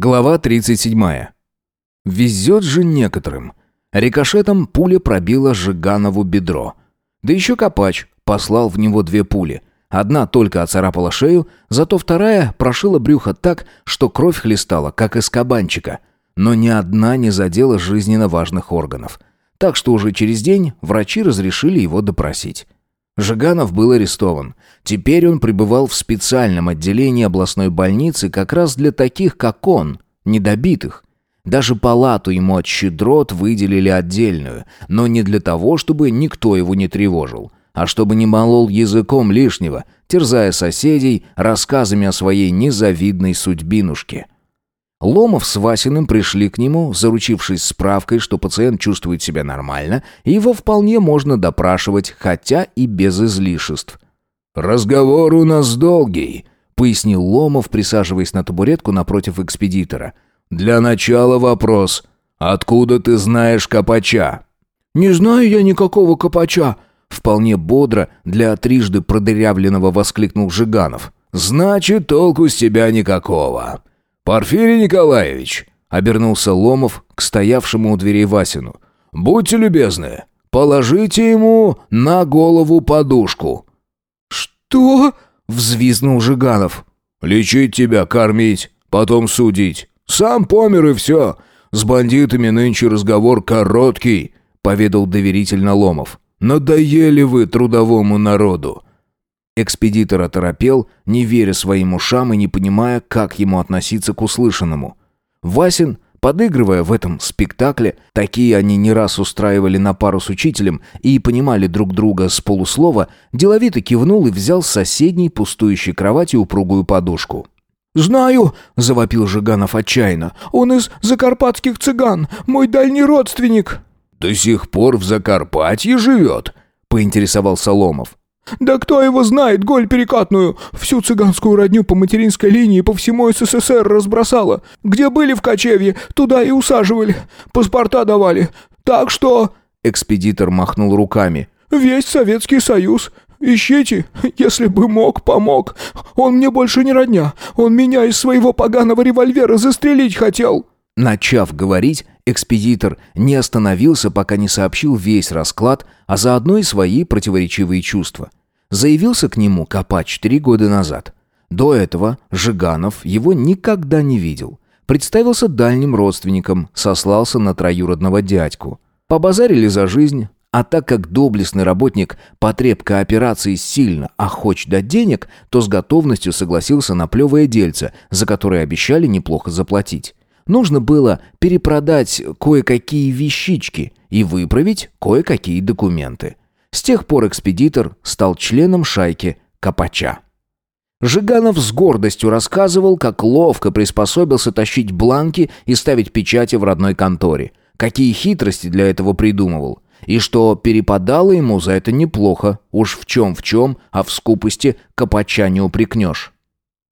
Глава 37. Везет же некоторым. Рикошетом пуля пробила Жиганову бедро. Да еще Копач послал в него две пули. Одна только оцарапала шею, зато вторая прошила брюхо так, что кровь хлестала, как из кабанчика. Но ни одна не задела жизненно важных органов. Так что уже через день врачи разрешили его допросить. Жиганов был арестован. Теперь он пребывал в специальном отделении областной больницы как раз для таких, как он, недобитых. Даже палату ему от щедрот выделили отдельную, но не для того, чтобы никто его не тревожил, а чтобы не молол языком лишнего, терзая соседей рассказами о своей незавидной судьбинушке. Ломов с Васиным пришли к нему, заручившись справкой, что пациент чувствует себя нормально, и его вполне можно допрашивать, хотя и без излишеств. «Разговор у нас долгий», — пояснил Ломов, присаживаясь на табуретку напротив экспедитора. «Для начала вопрос. Откуда ты знаешь Копача?» «Не знаю я никакого Копача», — вполне бодро для трижды продырявленного воскликнул Жиганов. «Значит, толку с тебя никакого. «Порфирий Николаевич!» — обернулся Ломов к стоявшему у дверей Васину. «Будьте любезны, положите ему на голову подушку». «Что?» — взвизнул Жиганов. «Лечить тебя, кормить, потом судить. Сам помер и все. С бандитами нынче разговор короткий», — поведал доверительно Ломов. «Надоели вы трудовому народу. Экспедитор оторопел, не веря своим ушам и не понимая, как ему относиться к услышанному. Васин, подыгрывая в этом спектакле, такие они не раз устраивали на пару с учителем и понимали друг друга с полуслова, деловито кивнул и взял с соседней пустующей кровати упругую подушку. «Знаю!» — завопил Жиганов отчаянно. «Он из закарпатских цыган, мой дальний родственник!» «До сих пор в Закарпатье живет?» — поинтересовался Ломов. Да кто его знает, голь перекатную. Всю цыганскую родню по материнской линии по всему СССР разбросала. Где были в кочевье, туда и усаживали. Паспорта давали. Так что...» Экспедитор махнул руками. «Весь Советский Союз. Ищите, если бы мог, помог. Он мне больше не родня. Он меня из своего поганого револьвера застрелить хотел». Начав говорить, экспедитор не остановился, пока не сообщил весь расклад, а заодно и свои противоречивые чувства. Заявился к нему Копач три года назад. До этого Жиганов его никогда не видел. Представился дальним родственником, сослался на троюродного дядьку. Побазарили за жизнь, а так как доблестный работник потреб кооперации сильно охоч дать денег, то с готовностью согласился на плевое дельце, за которое обещали неплохо заплатить. Нужно было перепродать кое-какие вещички и выправить кое-какие документы. С тех пор экспедитор стал членом шайки Копача. Жиганов с гордостью рассказывал, как ловко приспособился тащить бланки и ставить печати в родной конторе, какие хитрости для этого придумывал, и что перепадало ему за это неплохо, уж в чем в чем, а в скупости Копача не упрекнешь.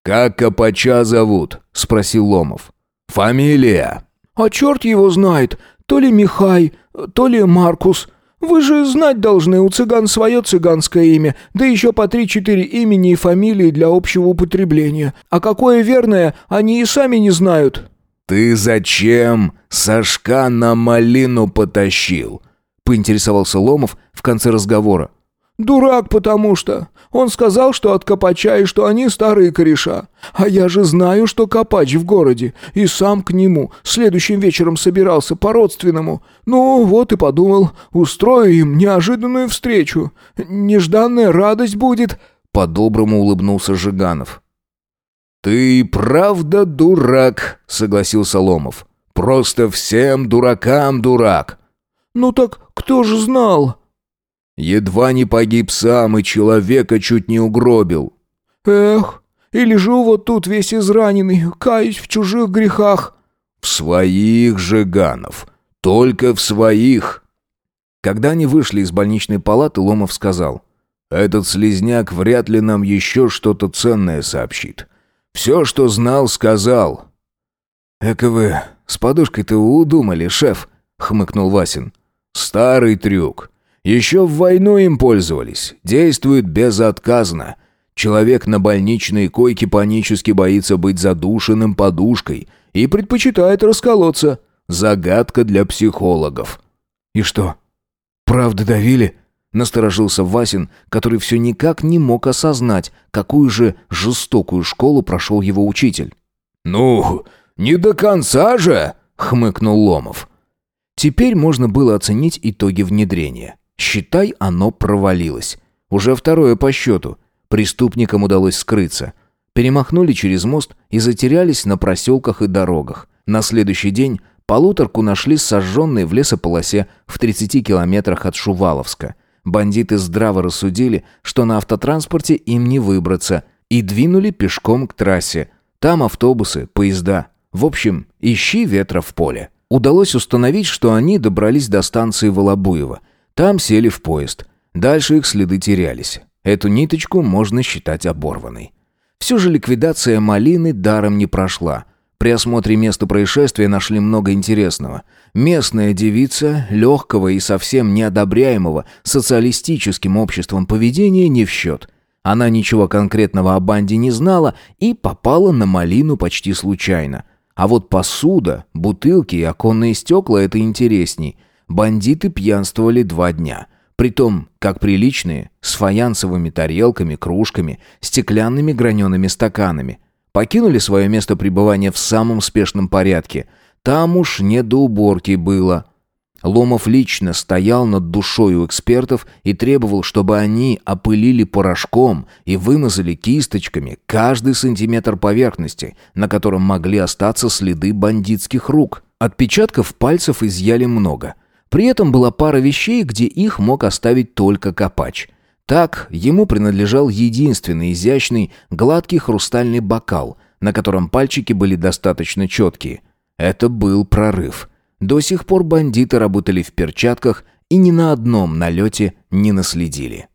«Как Копача зовут?» — спросил Ломов. «Фамилия?» «А черт его знает, то ли Михай, то ли Маркус», вы же знать должны, у цыган свое цыганское имя, да еще по три-четыре имени и фамилии для общего употребления. А какое верное, они и сами не знают». «Ты зачем Сашка на малину потащил?» — поинтересовался Ломов в конце разговора. «Дурак, потому что. Он сказал, что от Копача и что они старые кореша. А я же знаю, что Копач в городе, и сам к нему следующим вечером собирался по-родственному. Ну, вот и подумал, устрою им неожиданную встречу. Нежданная радость будет». По-доброму улыбнулся Жиганов. «Ты правда дурак», — согласился Ломов. «Просто всем дуракам дурак». «Ну так кто же знал?» Едва не погиб сам и человека чуть не угробил. Эх, и лежу вот тут весь израненный, каюсь в чужих грехах. В своих же, Ганов, только в своих. Когда они вышли из больничной палаты, Ломов сказал. Этот слезняк вряд ли нам еще что-то ценное сообщит. Все, что знал, сказал. «Эка вы с подушкой-то удумали, шеф», — хмыкнул Васин. «Старый трюк. Еще в войну им пользовались. Действует безотказно. Человек на больничной койке панически боится быть задушенным подушкой и предпочитает расколоться. Загадка для психологов. «И что, правда давили?» Насторожился Васин, который все никак не мог осознать, какую же жестокую школу прошел его учитель. «Ну, не до конца же!» — хмыкнул Ломов. Теперь можно было оценить итоги внедрения. Считай, оно провалилось. Уже второе по счету. Преступникам удалось скрыться. Перемахнули через мост и затерялись на проселках и дорогах. На следующий день полуторку нашли сожженной в лесополосе в 30 километрах от Шуваловска. Бандиты здраво рассудили, что на автотранспорте им не выбраться, и двинули пешком к трассе. Там автобусы, поезда. В общем, ищи ветра в поле. Удалось установить, что они добрались до станции Волобуева. Там сели в поезд. Дальше их следы терялись. Эту ниточку можно считать оборванной. Все же ликвидация малины даром не прошла. При осмотре места происшествия нашли много интересного. Местная девица, легкого и совсем неодобряемого социалистическим обществом поведения не в счет. Она ничего конкретного о банде не знала и попала на малину почти случайно. А вот посуда, бутылки и оконные стекла – это интересней. Бандиты пьянствовали два дня – Притом, как приличные, с фаянсовыми тарелками, кружками, стеклянными гранеными стаканами. Покинули свое место пребывания в самом спешном порядке. Там уж не до уборки было. Ломов лично стоял над душой у экспертов и требовал, чтобы они опылили порошком и вымазали кисточками каждый сантиметр поверхности, на котором могли остаться следы бандитских рук. Отпечатков пальцев изъяли много – при этом была пара вещей, где их мог оставить только Копач. Так ему принадлежал единственный изящный, гладкий хрустальный бокал, на котором пальчики были достаточно четкие. Это был прорыв. До сих пор бандиты работали в перчатках и ни на одном налете не наследили.